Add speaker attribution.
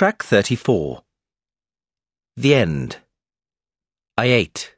Speaker 1: Track 34. The End. I ate.